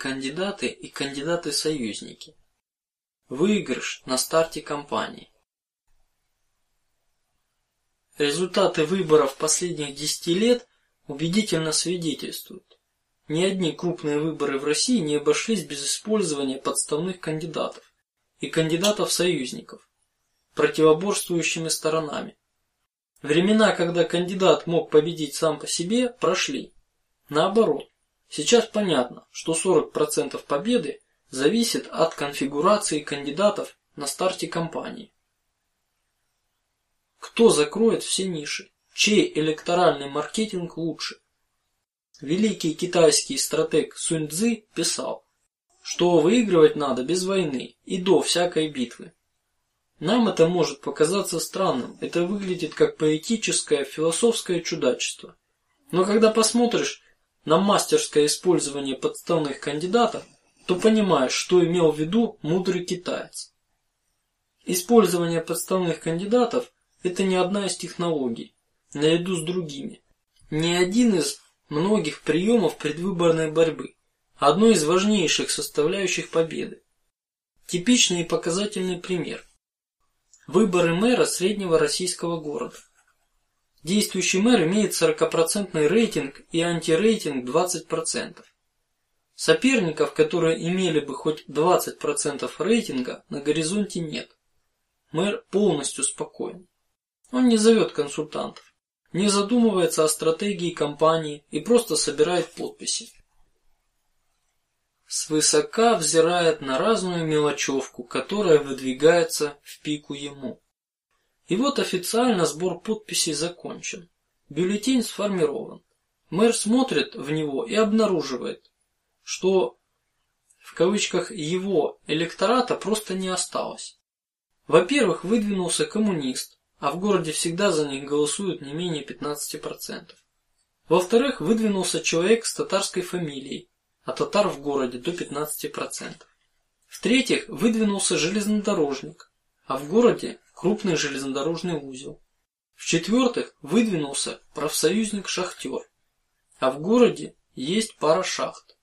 Кандидаты и кандидаты-союзники. Выигрыш на старте кампании. Результаты выборов последних десяти лет убедительно свидетельствуют: ни одни крупные выборы в России не обошлись без использования подставных кандидатов и кандидатов-союзников противоборствующими сторонами. Времена, когда кандидат мог победить сам по себе, прошли. Наоборот, сейчас понятно, что 40 процентов победы зависит от конфигурации кандидатов на старте кампании. Кто закроет все ниши? Чей электоральный маркетинг лучше? Великий китайский стратег Сунь Цзы писал, что выигрывать надо без войны и до всякой битвы. Нам это может показаться странным, это выглядит как поэтическое философское чудачество. Но когда посмотришь на мастерское использование подставных кандидатов, то понимаешь, что имел в виду мудрый китаец. Использование подставных кандидатов – это не одна из технологий, наряду с другими, не один из многих приемов предвыборной борьбы, одно из важнейших составляющих победы. Типичный и показательный пример: выборы мэра среднего российского города. Действующий мэр имеет 40% рейтинг и антирейтинг 20 процентов. Соперников, которые имели бы хоть 20 процентов рейтинга, на горизонте нет. Мэр полностью спокоен. Он не зовет консультантов, не задумывается о стратегии кампании и просто собирает подписи. Свысока взирает на разную мелочевку, которая выдвигается в пику ему. И вот официально сбор подписей закончен. Бюллетень сформирован. Мэр смотрит в него и обнаруживает, что в кавычках его электората просто не осталось. Во-первых, выдвинулся коммунист, а в городе всегда за них голосуют не менее 15 процентов. Во-вторых, выдвинулся человек с татарской фамилией, а татар в городе до 15 процентов. В-третьих, выдвинулся железнодорожник, а в городе крупный железнодорожный узел. В-четвертых, выдвинулся профсоюзник-шахтер, а в городе есть пара шахт.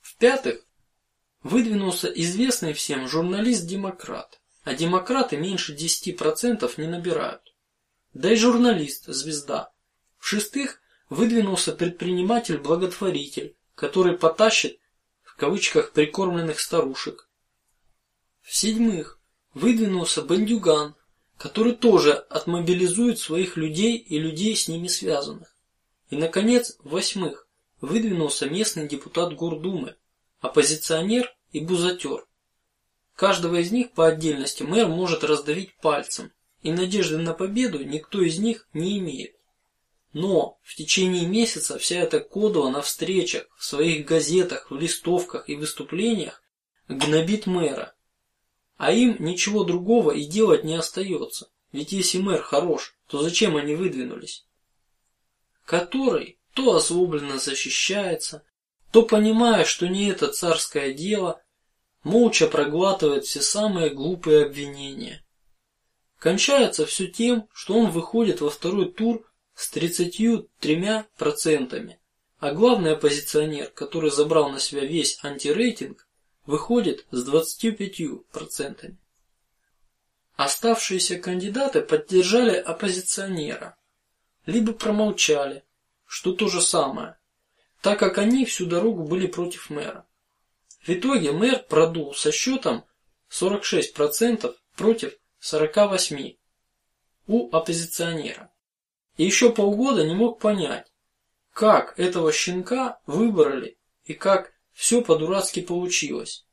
В-пятых, выдвинулся известный всем журналист-демократ, а демократы меньше 10 процентов не набирают. Да и журналист звезда. В-шестых, выдвинулся предприниматель-благотворитель, который потащит в кавычках прикормленных старушек. В-седьмых, выдвинулся бандюган, который тоже отмобилизует своих людей и людей с ними связанных. И наконец, в-восьмых, выдвинулся местный депутат Гордумы, оппозиционер и бузатер. Каждого из них по отдельности мэр может раздавить пальцем, и надежды на победу никто из них не имеет. Но в течение месяца вся эта кодова на встречах, в своих газетах, в листовках и выступлениях гнобит мэра, а им ничего другого и делать не остается. Ведь если мэр хорош, то зачем они выдвинулись? Который то озлобленно защищается, то понимая, что не это царское дело, молча проглатывает все самые глупые обвинения. Кончается все тем, что он выходит во второй тур с тридцатью тремя процентами, а главный оппозиционер, который забрал на себя весь антирейтинг, выходит с двадцатью пятью процентами. Оставшиеся кандидаты поддержали оппозиционера, либо промолчали, что то же самое, так как они всю дорогу были против мэра. В итоге мэр продул со счетом 46 процентов против 48 у оппозиционера. И еще полгода не мог понять, как этого щенка выбрали и как все по-дурацки получилось.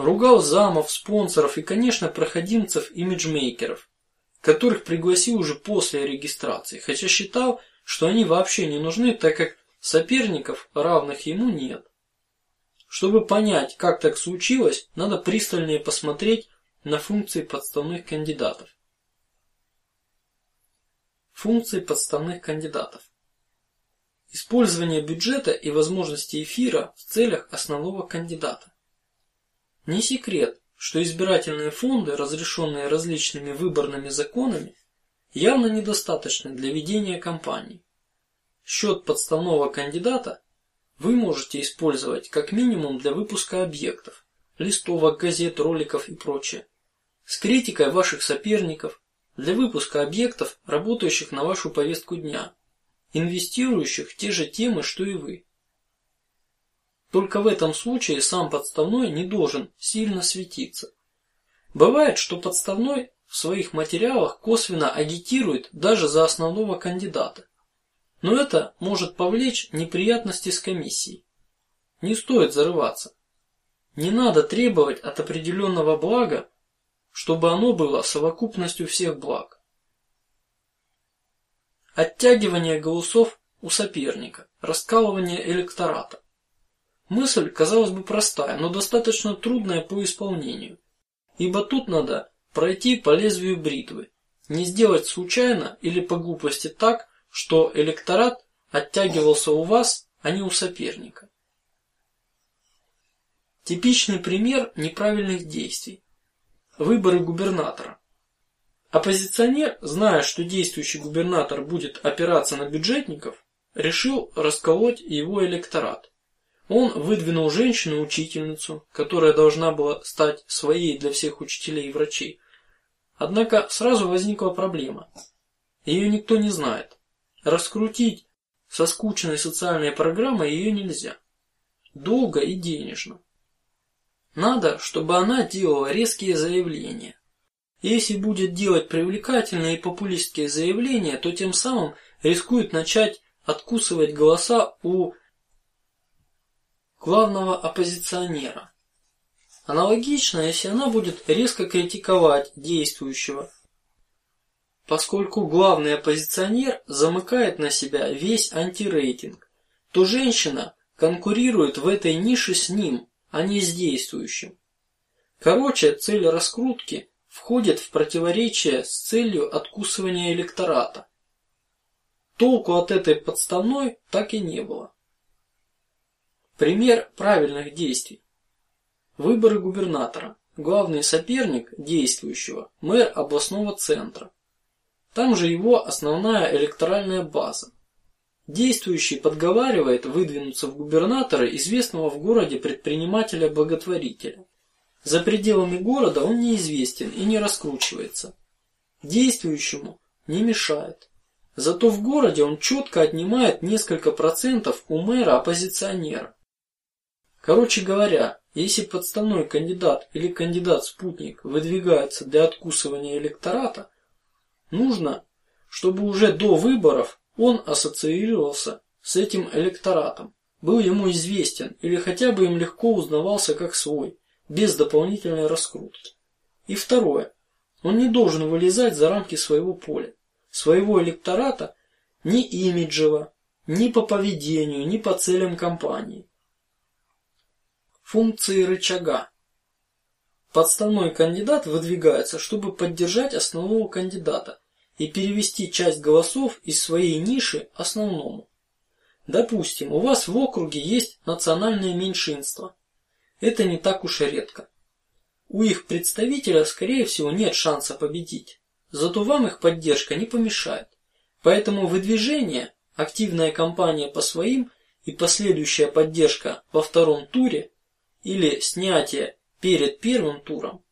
Ругал замов, спонсоров и, конечно, проходимцев, имиджмейкеров, которых пригласил уже после регистрации, хотя считал, что они вообще не нужны, так как соперников равных ему нет. Чтобы понять, как так случилось, надо пристальнее посмотреть на функции подставных кандидатов. Функции подставных кандидатов. Использование бюджета и возможности эфира в целях основного кандидата. Не секрет, что избирательные фонды, разрешенные различными выборными законами, явно недостаточны для ведения кампании. Счет подставного кандидата вы можете использовать как минимум для выпуска объектов, листовок, газет, роликов и прочее, с критикой ваших соперников для выпуска объектов, работающих на вашу повестку дня, инвестирующих в те же темы, что и вы. Только в этом случае сам подставной не должен сильно светиться. Бывает, что подставной в своих материалах косвенно агитирует даже за основного кандидата. Но это может повлечь неприятности с комиссией. Не стоит зарываться. Не надо требовать от определенного блага, чтобы оно было совокупностью всех благ. Оттягивание голосов у соперника, раскалывание электората. Мысль, казалось бы, простая, но достаточно трудная по исполнению, ибо тут надо пройти по лезвию бритвы, не сделать случайно или по глупости так, что электорат оттягивался у вас, а не у соперника. Типичный пример неправильных действий: выборы губернатора. Оппозиционер, зная, что действующий губернатор будет опираться на бюджетников, решил расколоть его электорат. Он выдвинул женщину-учительницу, которая должна была стать своей для всех учителей и врачей. Однако сразу возникла проблема: ее никто не знает. Раскрутить со скучной социальной программой ее нельзя. Долго и денежно. Надо, чтобы она делала резкие заявления. Если будет делать привлекательные и популистские заявления, то тем самым рискует начать откусывать голоса у главного оппозиционера. Аналогично, если она будет резко критиковать действующего, поскольку главный оппозиционер замыкает на себя весь антирейтинг, то женщина конкурирует в этой нише с ним, а не с действующим. Короче, цель раскрутки входит в противоречие с целью откусывания электората. Толку от этой подставной так и не было. Пример правильных действий: выборы губернатора. Главный соперник действующего – мэр областного центра. Там же его основная электоральная база. Действующий подговаривает выдвинуться в губернаторы известного в городе предпринимателя-благотворителя. За пределами города он неизвестен и не раскручивается. Действующему не мешает. Зато в городе он четко отнимает несколько процентов у мэра оппозиционера. Короче говоря, если подставной кандидат или кандидат-спутник выдвигается для откусывания электората, нужно, чтобы уже до выборов он ассоциировался с этим электоратом, был ему известен или хотя бы им легко узнавался как свой, без дополнительной раскрутки. И второе, он не должен вылезать за рамки своего поля, своего электората ни имиджево, ни по поведению, ни по целям кампании. Функции рычага. Подставной кандидат выдвигается, чтобы поддержать основного кандидата, и перевести часть голосов из своей ниши основному. Допустим, у вас в округе есть национальное меньшинство. Это не так уж и редко. У их представителя, скорее всего, нет шанса победить. Зато вам их поддержка не помешает. Поэтому выдвижение, активная кампания по своим и последующая поддержка во втором туре или снятие перед первым туром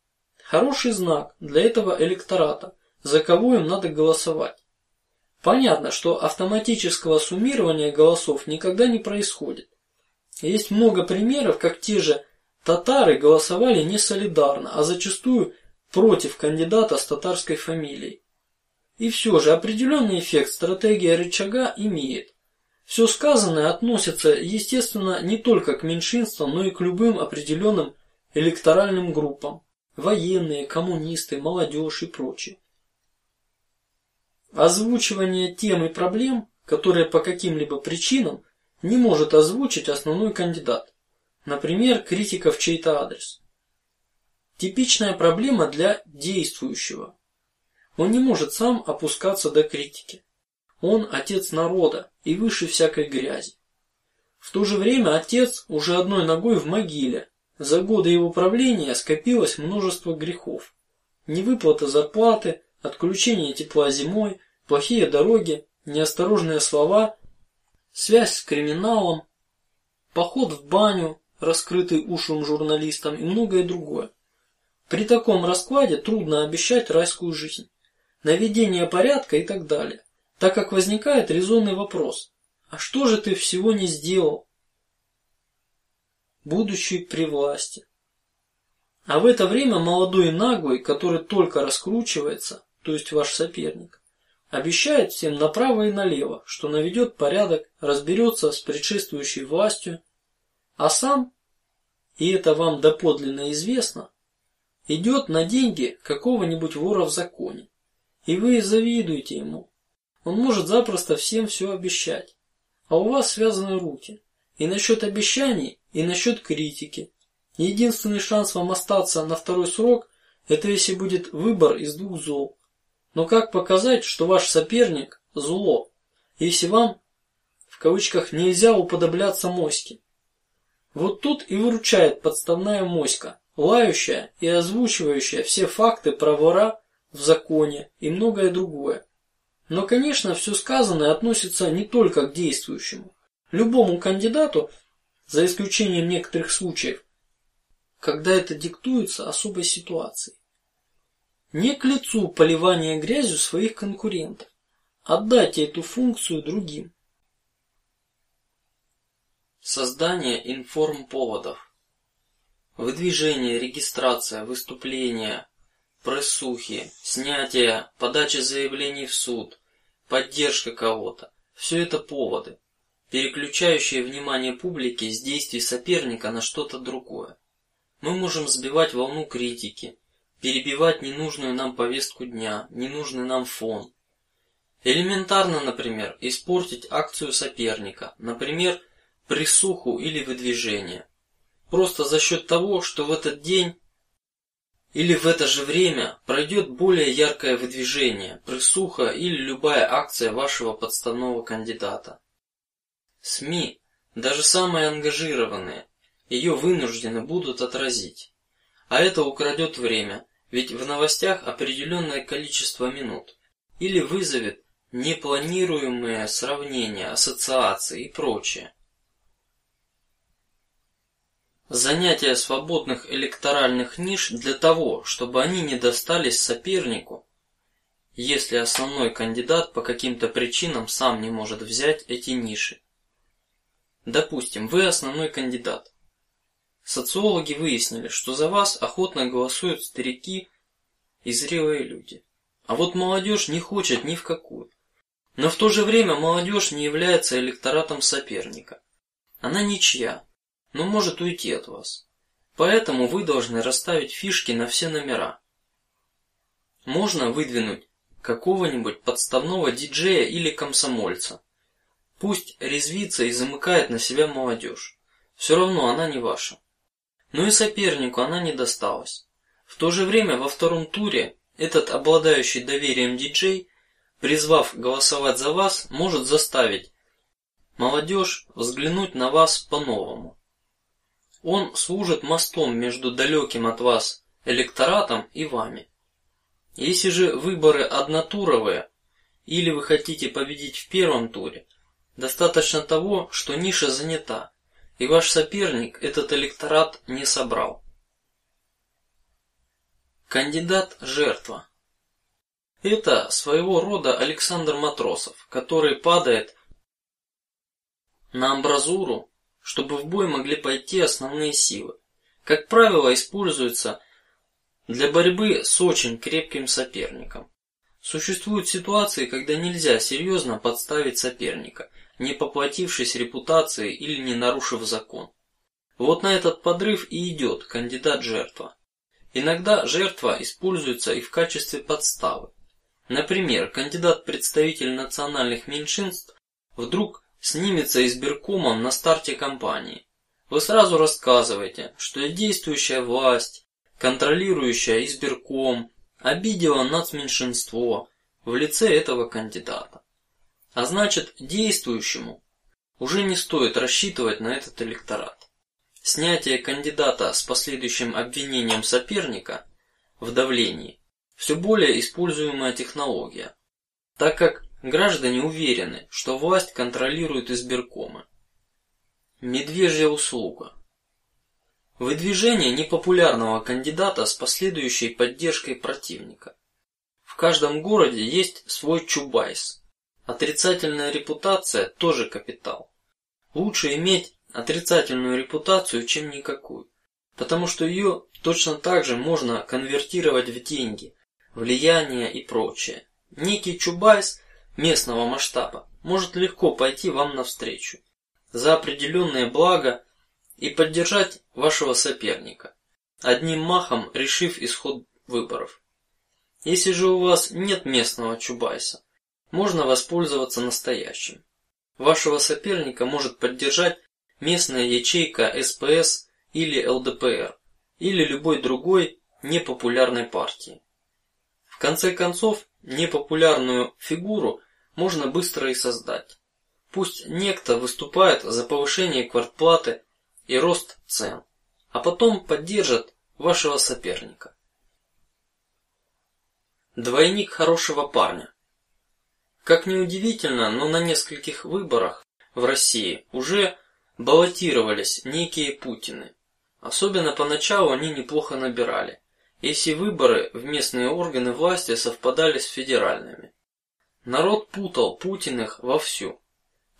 хороший знак для этого электората, за кого им надо голосовать. Понятно, что автоматического суммирования голосов никогда не происходит. Есть много примеров, как те же татары голосовали не солидарно, а зачастую против кандидата с татарской фамилией. И все же определенный эффект стратегия рычага имеет. Все сказанное относится, естественно, не только к меньшинствам, но и к любым определенным электоральным группам: военные, коммунисты, молодежь и прочее. Озвучивание тем и проблем, которые по каким-либо причинам не может озвучить основной кандидат, например, критика в чей-то адрес. Типичная проблема для действующего. Он не может сам опускаться до критики. Он отец народа и выше всякой грязи. В то же время отец уже одной ногой в могиле. За годы его правления скопилось множество грехов: невыплата зарплаты, отключение тепла зимой, плохие дороги, неосторожные слова, связь с криминалом. поход в баню, раскрытый ушлым журналистам и многое другое. При таком раскладе трудно обещать райскую жизнь, наведение порядка и так далее, так как возникает резонный вопрос: а что же ты всего не сделал, будучи при власти? А в это время молодой наглый, который только раскручивается, то есть ваш соперник, обещает всем направо и налево, что наведет порядок, разберется с предшествующей властью, а сам, и это вам доподлинно известно, идет на деньги какого-нибудь вора в законе, и вы завидуете ему. Он может запросто всем все обещать, а у вас связаны руки и насчет обещаний, и насчет критики. Единственный шанс вам остаться на второй срок – это если будет выбор из двух зол. Но как показать, что ваш соперник зло, если вам в кавычках нельзя уподобляться моське? Вот тут и выручает подставная моська, лающая и озвучивающая все факты про вора в законе и многое другое. Но, конечно, все сказанное относится не только к действующему. Любому кандидату, за исключением некоторых случаев, когда это диктуется особой ситуацией. Не к лицу поливание грязью своих конкурентов. Отдайте эту функцию другим. Создание информповодов. Выдвижение, регистрация, выступления, прессухи, снятие, подача заявлений в суд, поддержка кого-то – все это поводы, переключающие внимание публики с действий соперника на что-то другое. Мы можем сбивать волну критики, перебивать ненужную нам повестку дня, ненужный нам фон. Элементарно, например, испортить акцию соперника, например, присуху или выдвижение, просто за счет того, что в этот день или в это же время пройдет более яркое выдвижение, присуха или любая акция вашего подставного кандидата. СМИ, даже самые ангажированные, ее вынуждены будут отразить, а это украдет время, ведь в новостях определенное количество минут, или вызовет непланируемые сравнения, ассоциации и прочее. Занятие свободных электоральных ниш для того, чтобы они не достались сопернику, если основной кандидат по каким-то причинам сам не может взять эти ниши. Допустим, вы основной кандидат. Социологи выяснили, что за вас охотно голосуют старики и зрелые люди, а вот молодежь не хочет ни в какую. Но в то же время молодежь не является электоратом соперника. Она ничья но может уйти от вас. Поэтому вы должны расставить фишки на все номера. Можно выдвинуть какого-нибудь подставного диджея или комсомольца. Пусть резвится и замыкает на себя молодежь. Все равно она не ваша. Но и сопернику она не досталась. В то же время во втором туре этот обладающий доверием диджей, призвав голосовать за вас, может заставить молодежь взглянуть на вас по-новому. Он служит мостом между далеким от вас электоратом и вами. Если же выборы однотуровые, или вы хотите победить в первом туре, достаточно того, что ниша занята, и ваш соперник этот электорат не собрал. Кандидат жертва. Это своего рода Александр Матросов, который падает на амбразуру чтобы в бой могли пойти основные силы. Как правило, используется для борьбы с очень крепким соперником. Существуют ситуации, когда нельзя серьезно подставить соперника, не поплатившись репутацией или не нарушив закон. Вот на этот подрыв и идет кандидат жертва. Иногда жертва используется и в качестве подставы. Например, кандидат-представитель национальных меньшинств вдруг снимется избиркомом на старте кампании. Вы сразу рассказываете, что действующая власть, контролирующая избирком, обидела нацменьшинство в лице этого кандидата. А значит, действующему уже не стоит рассчитывать на этот электорат. Снятие кандидата с последующим обвинением соперника в давлении все более используемая технология, так как Граждане уверены, что власть контролирует избиркомы. Медвежья услуга. Выдвижение непопулярного кандидата с последующей поддержкой противника. В каждом городе есть свой Чубайс. Отрицательная репутация тоже капитал. Лучше иметь отрицательную репутацию, чем никакую, потому что ее точно так же можно конвертировать в деньги, влияние и прочее. Некий Чубайс местного масштаба может легко пойти вам навстречу за определенное благо и поддержать вашего соперника, одним махом решив исход выборов. Если же у вас нет местного Чубайса, можно воспользоваться настоящим. Вашего соперника может поддержать местная ячейка СПС или ЛДПР или любой другой непопулярной партии. В конце концов, непопулярную фигуру можно быстро и создать. Пусть некто выступает за повышение квартплаты и рост цен, а потом поддержит вашего соперника. Двойник хорошего парня. Как ни удивительно, но на нескольких выборах в России уже баллотировались некие Путины. Особенно поначалу они неплохо набирали, если выборы в местные органы власти совпадали с федеральными. Народ путал Путиных вовсю.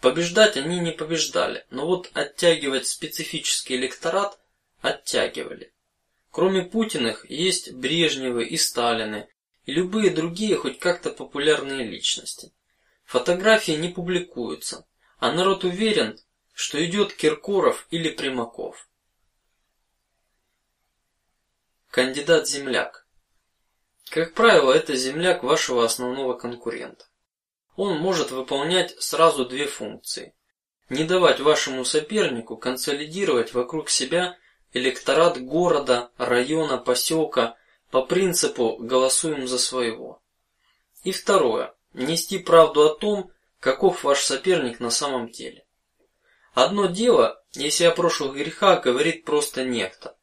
Побеждать они не побеждали, но вот оттягивать специфический электорат оттягивали. Кроме Путиных есть Брежневы и Сталины и любые другие хоть как-то популярные личности. Фотографии не публикуются, а народ уверен, что идет Киркоров или Примаков. Кандидат земляк. Как правило, это земляк вашего основного конкурента он может выполнять сразу две функции: не давать вашему сопернику консолидировать вокруг себя электорат города, района, поселка по принципу голосуем за своего. И второе: нести правду о том, каков ваш соперник на самом деле. Одно дело, если о прошлых грехах говорит просто некто.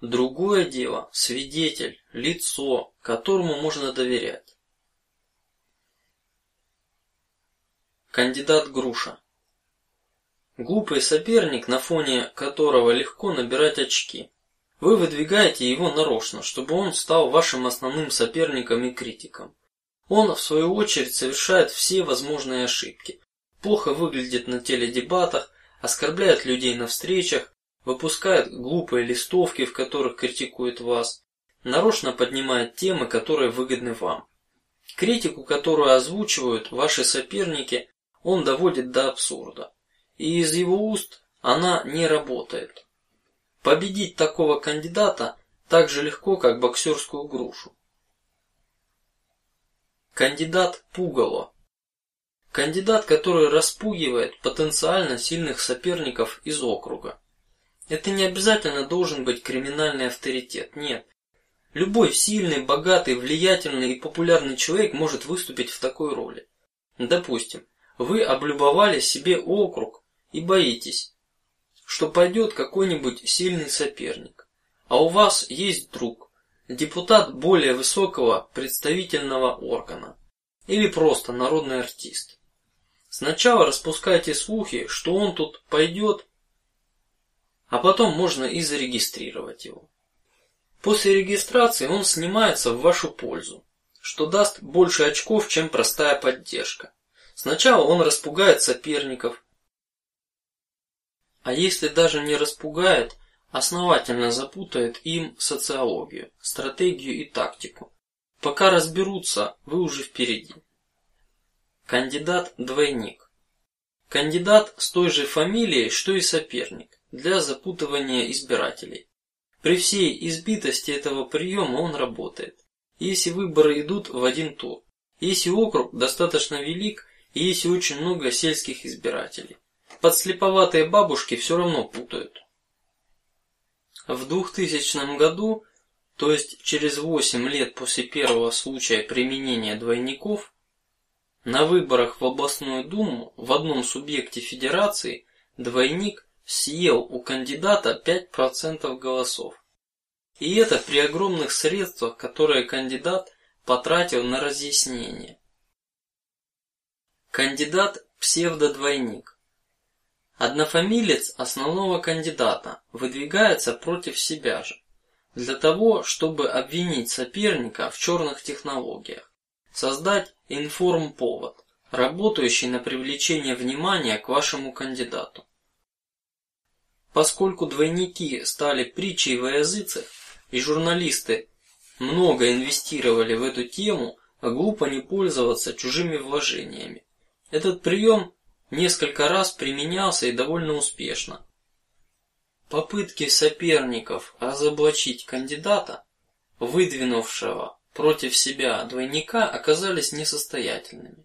Другое дело свидетель, лицо, которому можно доверять. Кандидат Груша. Глупый соперник, на фоне которого легко набирать очки. Вы выдвигаете его нарочно, чтобы он стал вашим основным соперником и критиком. Он, в свою очередь, совершает все возможные ошибки, плохо выглядит на теледебатах, оскорбляет людей на встречах, выпускает глупые листовки, в которых критикует вас, нарочно поднимает темы, которые выгодны вам. Критику, которую озвучивают ваши соперники, он доводит до абсурда, и из его уст она не работает. Победить такого кандидата так же легко, как боксерскую грушу. Кандидат пугало. Кандидат, который распугивает потенциально сильных соперников из округа. Это не обязательно должен быть криминальный авторитет, нет. Любой сильный, богатый, влиятельный и популярный человек может выступить в такой роли. Допустим, вы облюбовали себе округ и боитесь, что пойдет какой-нибудь сильный соперник, а у вас есть друг, депутат более высокого представительного органа или просто народный артист. Сначала распускайте слухи, что он тут пойдет, а потом можно и зарегистрировать его. После регистрации он снимается в вашу пользу, что даст больше очков, чем простая поддержка. Сначала он распугает соперников, а если даже не распугает, основательно запутает им социологию, стратегию и тактику. Пока разберутся, вы уже впереди. Кандидат двойник. Кандидат с той же фамилией, что и соперник, для запутывания избирателей. При всей избитости этого приема он работает. Если выборы идут в один тур, если округ достаточно велик, и есть очень много сельских избирателей. Подслеповатые бабушки все равно путают. В 2000 году, то есть через восемь лет после первого случая применения двойников, на выборах в областную думу в одном субъекте федерации двойник съел у кандидата 5% голосов. И это при огромных средствах, которые кандидат потратил на разъяснение. Кандидат псевдодвойник. Однофамилец основного кандидата выдвигается против себя же, для того, чтобы обвинить соперника в черных технологиях, создать информповод, работающий на привлечение внимания к вашему кандидату. Поскольку двойники стали притчей во языцах, и журналисты много инвестировали в эту тему, глупо не пользоваться чужими вложениями. Этот прием несколько раз применялся и довольно успешно. Попытки соперников разоблачить кандидата, выдвинувшего против себя двойника, оказались несостоятельными.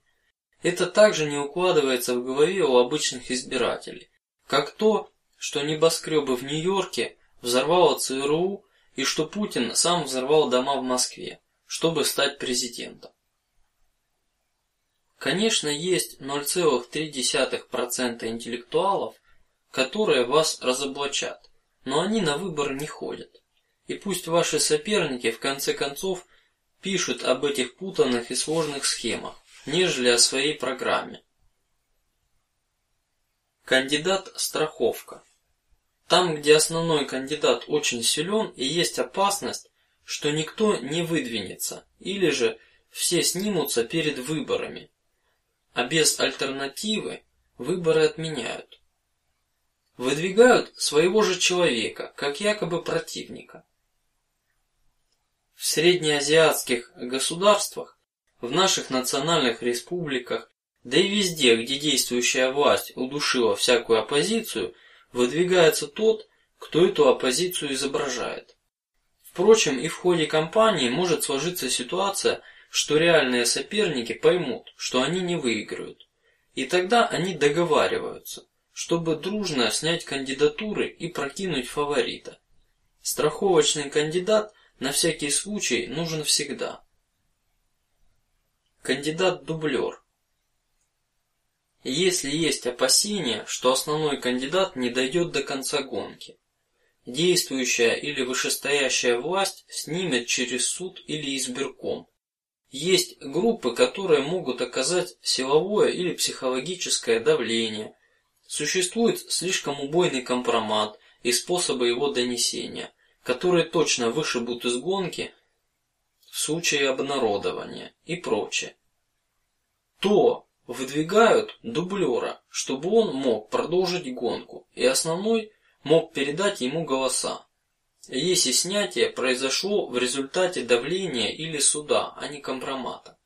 Это также не укладывается в голове у обычных избирателей, как то, что небоскребы в Нью-Йорке взорвало ЦРУ и что Путин сам взорвал дома в Москве, чтобы стать президентом. Конечно, есть 0,3% интеллектуалов, которые вас разоблачат, но они на выборы не ходят. И пусть ваши соперники в конце концов пишут об этих путанных и сложных схемах, нежели о своей программе. Кандидат страховка. Там, где основной кандидат очень силен и есть опасность, что никто не выдвинется, или же все снимутся перед выборами, а без альтернативы выборы отменяют. Выдвигают своего же человека, как якобы противника. В среднеазиатских государствах, в наших национальных республиках, да и везде, где действующая власть удушила всякую оппозицию, выдвигается тот, кто эту оппозицию изображает. Впрочем, и в ходе кампании может сложиться ситуация, что реальные соперники поймут, что они не выиграют, и тогда они договариваются, чтобы дружно снять кандидатуры и прокинуть фаворита. Страховочный кандидат на всякий случай нужен всегда. Кандидат-дублер. Если есть опасения, что основной кандидат не дойдет до конца гонки, действующая или вышестоящая власть снимет через суд или избирком есть группы, которые могут оказать силовое или психологическое давление. Существует слишком убойный компромат и способы его донесения, которые точно вышибут из гонки в случае обнародования и прочее. То выдвигают дублера, чтобы он мог продолжить гонку, и основной мог передать ему голоса если снятие произошло в результате давления или суда, а не компромата.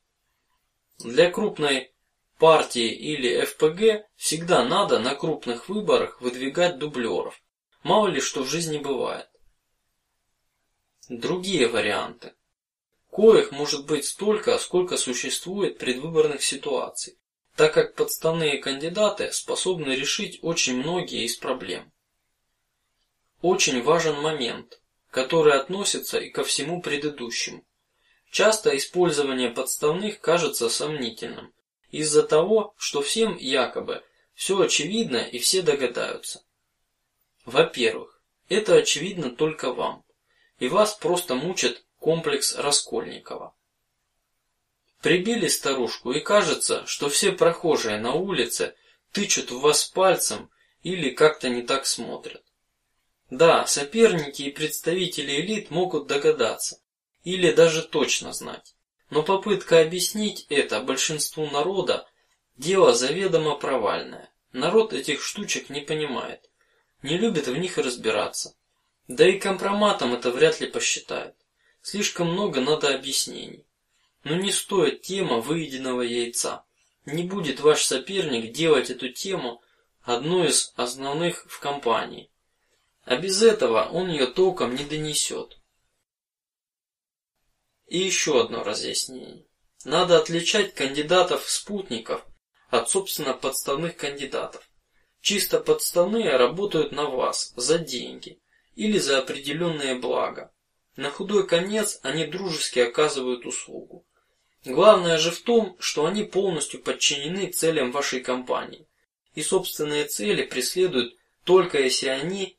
Для крупной партии или ФПГ всегда надо на крупных выборах выдвигать дублеров. Мало ли что в жизни бывает. Другие варианты. Коих может быть столько, сколько существует предвыборных ситуаций, так как подставные кандидаты способны решить очень многие из проблем очень важен момент, который относится и ко всему предыдущему. Часто использование подставных кажется сомнительным из-за того, что всем якобы все очевидно и все догадаются. Во-первых, это очевидно только вам, и вас просто мучит комплекс Раскольникова. Прибили старушку и кажется, что все прохожие на улице тычут в вас пальцем или как-то не так смотрят. Да, соперники и представители элит могут догадаться или даже точно знать, но попытка объяснить это большинству народа дело заведомо провальное. Народ этих штучек не понимает, не любит в них разбираться, да и компроматом это вряд ли посчитает. Слишком много надо объяснений. Но не стоит тема выеденного яйца. Не будет ваш соперник делать эту тему одной из основных в компании а без этого он ее толком не донесет. И еще одно разъяснение: надо отличать кандидатов-спутников от собственно подставных кандидатов. Чисто подставные работают на вас за деньги или за определенные блага. На худой конец они дружески оказывают услугу. Главное же в том, что они полностью подчинены целям вашей компании, и собственные цели преследуют только если они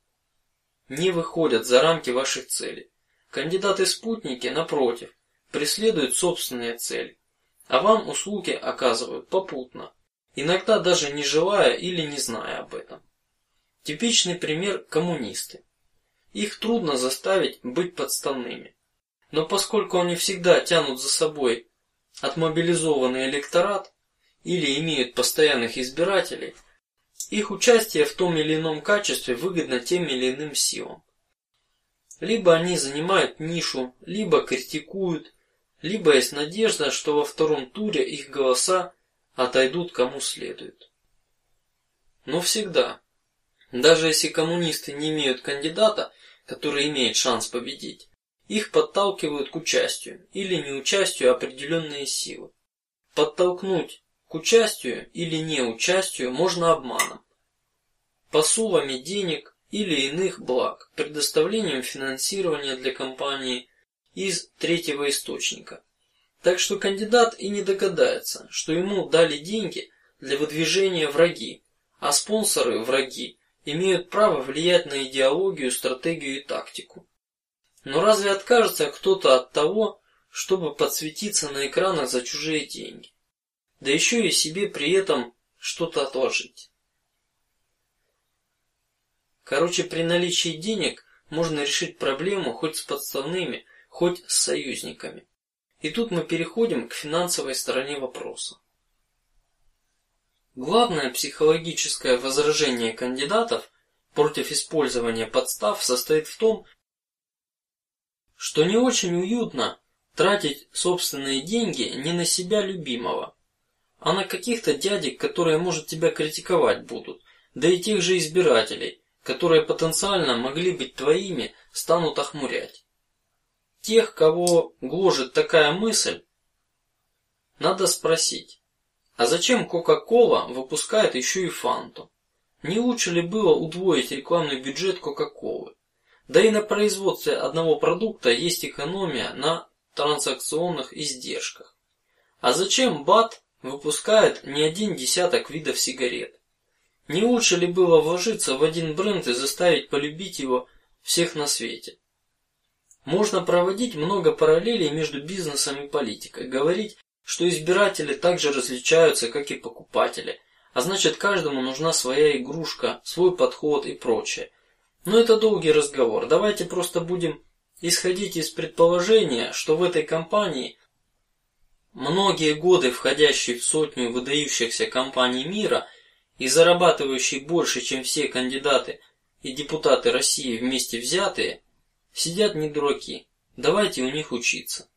не выходят за рамки ваших целей. Кандидаты-спутники, напротив, преследуют собственные цели, а вам услуги оказывают попутно, иногда даже не желая или не зная об этом. Типичный пример – коммунисты. Их трудно заставить быть подставными, но поскольку они всегда тянут за собой отмобилизованный электорат или имеют постоянных избирателей, их участие в том или ином качестве выгодно тем или иным силам. Либо они занимают нишу, либо критикуют, либо есть надежда, что во втором туре их голоса отойдут кому следует. Но всегда, даже если коммунисты не имеют кандидата, который имеет шанс победить, их подталкивают к участию или неучастию определенные силы. Подтолкнуть к участию или неучастию можно обманом, посулами денег или иных благ, предоставлением финансирования для компании из третьего источника. Так что кандидат и не догадается, что ему дали деньги для выдвижения враги, а спонсоры враги имеют право влиять на идеологию, стратегию и тактику. Но разве откажется кто-то от того, чтобы подсветиться на экранах за чужие деньги, да еще и себе при этом что-то отложить? Короче, при наличии денег можно решить проблему хоть с подставными, хоть с союзниками. И тут мы переходим к финансовой стороне вопроса. Главное психологическое возражение кандидатов против использования подстав состоит в том, что не очень уютно тратить собственные деньги не на себя любимого, а на каких-то дядек, которые может тебя критиковать будут, да и тех же избирателей, которые потенциально могли быть твоими, станут охмурять. Тех, кого гложет такая мысль, надо спросить: а зачем Кока-кола выпускает еще и фанту? Не лучше ли было удвоить рекламный бюджет Кока-колы? Да и на производстве одного продукта есть экономия на транзакционных издержках. А зачем БАТ выпускает не один десяток видов сигарет? Не лучше ли было вложиться в один бренд и заставить полюбить его всех на свете? Можно проводить много параллелей между бизнесом и политикой, говорить, что избиратели также различаются, как и покупатели, а значит каждому нужна своя игрушка, свой подход и прочее. Но это долгий разговор. Давайте просто будем исходить из предположения, что в этой компании многие годы входящей в сотню выдающихся компаний мира и зарабатывающей больше, чем все кандидаты и депутаты России вместе взятые, сидят не дураки. Давайте у них учиться.